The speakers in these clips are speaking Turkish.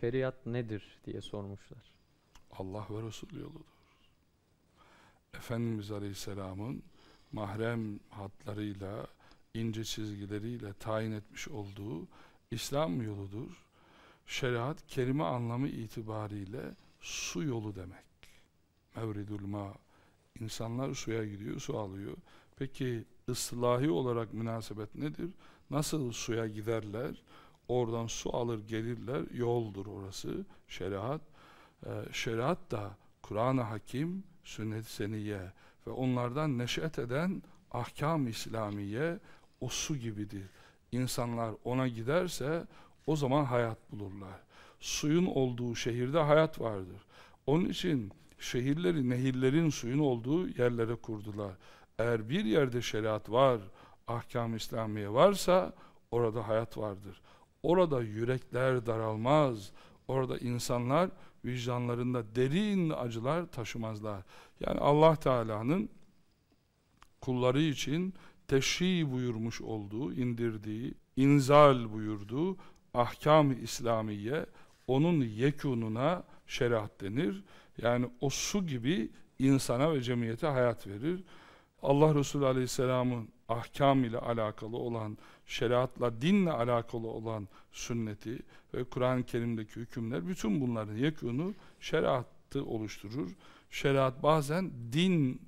şeriat nedir diye sormuşlar. Allah ve Resul yoludur. Efendimiz Aleyhisselam'ın mahrem hatlarıyla, ince çizgileriyle tayin etmiş olduğu İslam yoludur. Şeriat kelime anlamı itibariyle su yolu demek. Mevridul ma. İnsanlar suya gidiyor, su alıyor. Peki ıslahi olarak münasebet nedir? Nasıl suya giderler? Oradan su alır gelirler. Yoldur orası. Şeriat. Ee, şeriat da Kur'an-ı Hakim, sünnet-i seniye ve onlardan neşet eden ahkam İslamiye o su gibidir. İnsanlar ona giderse o zaman hayat bulurlar. Suyun olduğu şehirde hayat vardır. Onun için şehirleri nehirlerin suyun olduğu yerlere kurdular. Eğer bir yerde şeriat var, ahkam İslamiye varsa orada hayat vardır. Orada yürekler daralmaz. Orada insanlar vicdanlarında derin acılar taşımazlar. Yani Allah Teala'nın kulları için teşri buyurmuş olduğu, indirdiği, inzal buyurduğu ahkam-ı İslamiye onun yekununa şeriat denir. Yani o su gibi insana ve cemiyete hayat verir. Allah Resulü Aleyhisselam'ın ahkam ile alakalı olan, şeriatla, dinle alakalı olan sünneti ve Kur'an-ı Kerim'deki hükümler, bütün bunların yekunu şeriatı oluşturur. Şeriat bazen din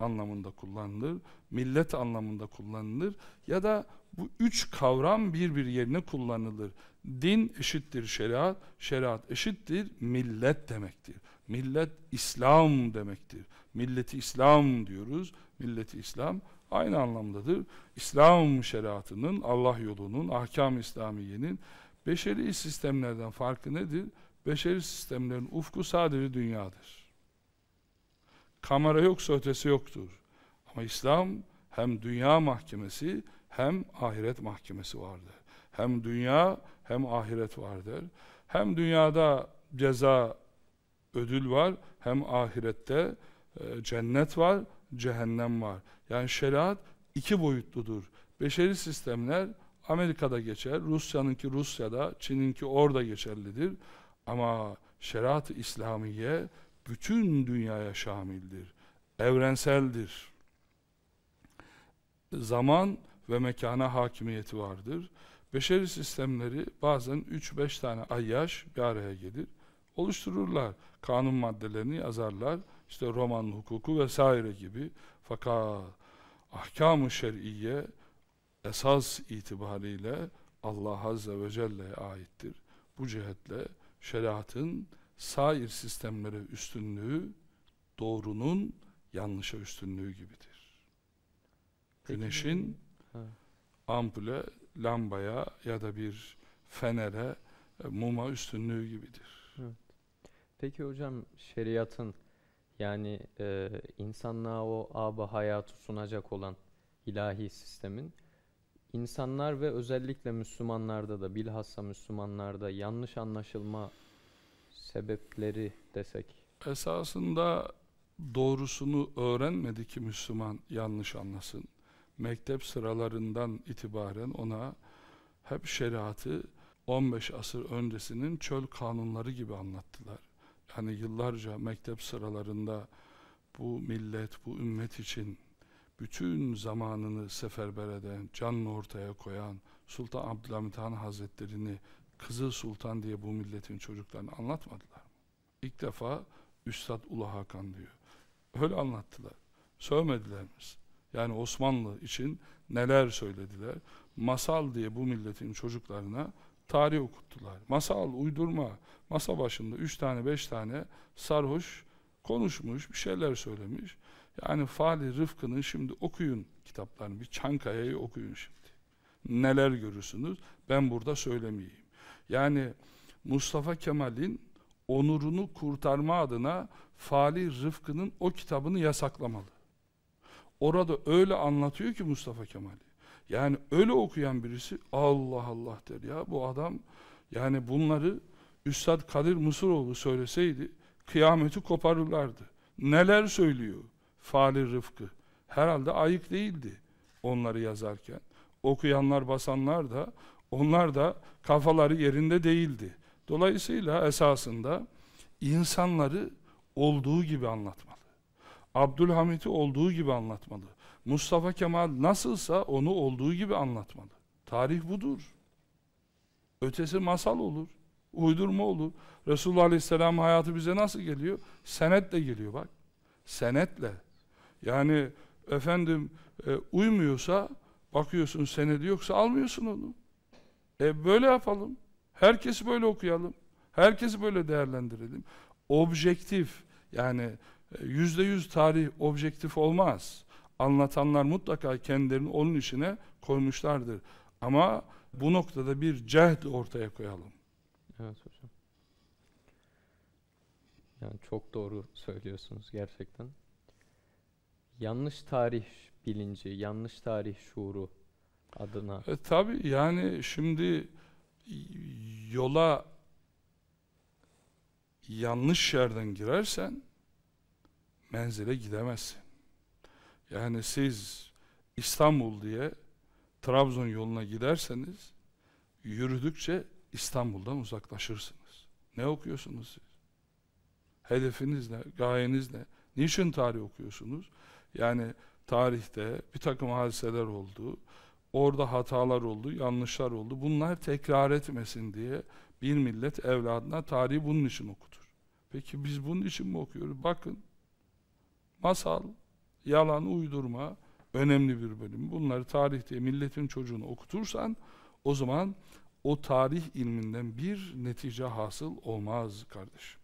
anlamında kullanılır, millet anlamında kullanılır ya da bu üç kavram birbir yerine kullanılır. Din eşittir şeriat, şeriat eşittir millet demektir. Millet İslam demektir. Milleti İslam diyoruz. Milleti İslam aynı anlamdadır. İslam şeriatının, Allah yolunun, ahkam İslamiyenin beşeri sistemlerden farkı nedir? Beşeri sistemlerin ufku sadece dünyadır. Kamera yoksa ötesi yoktur. Ama İslam hem dünya mahkemesi hem ahiret mahkemesi vardır. Hem dünya hem ahiret vardır. Hem dünyada ceza ödül var hem ahirette e, cennet var, cehennem var. Yani şeriat iki boyutludur. Beşeri sistemler Amerika'da geçer, Rusya'nınki Rusya'da, Çin'inki orada geçerlidir. Ama şeriat-ı İslamiye bütün dünyaya şamildir. Evrenseldir. Zaman ve mekana hakimiyeti vardır. Beşeri sistemleri bazen 3-5 tane ayyaş bir araya gelir. Oluştururlar. Kanun maddelerini yazarlar. İşte roman hukuku vesaire gibi. Fakat ahkam-ı şer'iye esas itibariyle Allah Azze ve Celle'ye aittir. Bu cihetle şeriatın sair sistemlere üstünlüğü doğrunun yanlışa üstünlüğü gibidir. Güneşin ampule, lambaya ya da bir fenere, e, muma üstünlüğü gibidir. Evet. Peki hocam şeriatın yani e, insanlığa o aba hayatı sunacak olan ilahi sistemin insanlar ve özellikle Müslümanlarda da bilhassa Müslümanlarda yanlış anlaşılma sebepleri desek? Esasında doğrusunu öğrenmedi ki Müslüman yanlış anlasın. Mektep sıralarından itibaren ona hep şeriatı 15 asır öncesinin çöl kanunları gibi anlattılar. Yani yıllarca mektep sıralarında bu millet, bu ümmet için bütün zamanını seferber eden, canını ortaya koyan Sultan Abdülhamit Han Hazretlerini Kızıl Sultan diye bu milletin çocuklarını anlatmadılar mı? İlk defa Üstad Ulu Hakan diyor. Öyle anlattılar. Sövmediler mi? Yani Osmanlı için neler söylediler? Masal diye bu milletin çocuklarına tarih okuttular. Masal, uydurma. Masa başında üç tane, beş tane sarhoş konuşmuş, bir şeyler söylemiş. Yani Fali Rıfkı'nın şimdi okuyun kitaplarını, bir Çankaya'yı okuyun şimdi. Neler görürsünüz? Ben burada söylemeyeyim. Yani Mustafa Kemal'in onurunu kurtarma adına Fali Rıfkı'nın o kitabını yasaklamalı. Orada öyle anlatıyor ki Mustafa Kemal'i. Yani öyle okuyan birisi Allah Allah der ya bu adam yani bunları Üstad Kadir Mısıroğlu söyleseydi kıyameti koparırlardı. Neler söylüyor Fali Rıfkı? Herhalde ayık değildi onları yazarken. Okuyanlar basanlar da onlar da kafaları yerinde değildi. Dolayısıyla esasında insanları olduğu gibi anlatmalı. Abdülhamit'i olduğu gibi anlatmalı. Mustafa Kemal nasılsa onu olduğu gibi anlatmalı. Tarih budur. Ötesi masal olur. Uydurma olur. Resulullah Aleyhisselam hayatı bize nasıl geliyor? Senetle geliyor bak. Senetle. Yani efendim e, uymuyorsa bakıyorsun senedi yoksa almıyorsun onu. E böyle yapalım. Herkesi böyle okuyalım. Herkesi böyle değerlendirelim. Objektif yani e, yüzde yüz tarih objektif olmaz. Anlatanlar mutlaka kendilerini onun işine koymuşlardır. Ama bu noktada bir cehd ortaya koyalım. Evet hocam. Yani çok doğru söylüyorsunuz gerçekten. Yanlış tarih bilinci, yanlış tarih şuuru adına. E, tabii yani şimdi yola yanlış yerden girersen menzile gidemezsin. Yani siz İstanbul diye Trabzon yoluna giderseniz yürüdükçe İstanbul'dan uzaklaşırsınız. Ne okuyorsunuz siz? Hedefiniz ne? Gayeniz ne? Niçin tarih okuyorsunuz? Yani tarihte bir takım hadiseler oldu, orada hatalar oldu, yanlışlar oldu. Bunlar tekrar etmesin diye bir millet evladına tarihi bunun için okutur. Peki biz bunun için mi okuyoruz? Bakın, masal, yalan, uydurma önemli bir bölüm. Bunları tarihte milletin çocuğunu okutursan o zaman o tarih ilminden bir netice hasıl olmaz kardeşim.